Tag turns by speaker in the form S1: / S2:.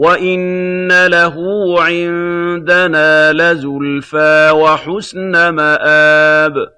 S1: وَإِنَّ لَهُ عِندَنَا لَزُلْفَىٰ وَحُسْنَ مَآبٍ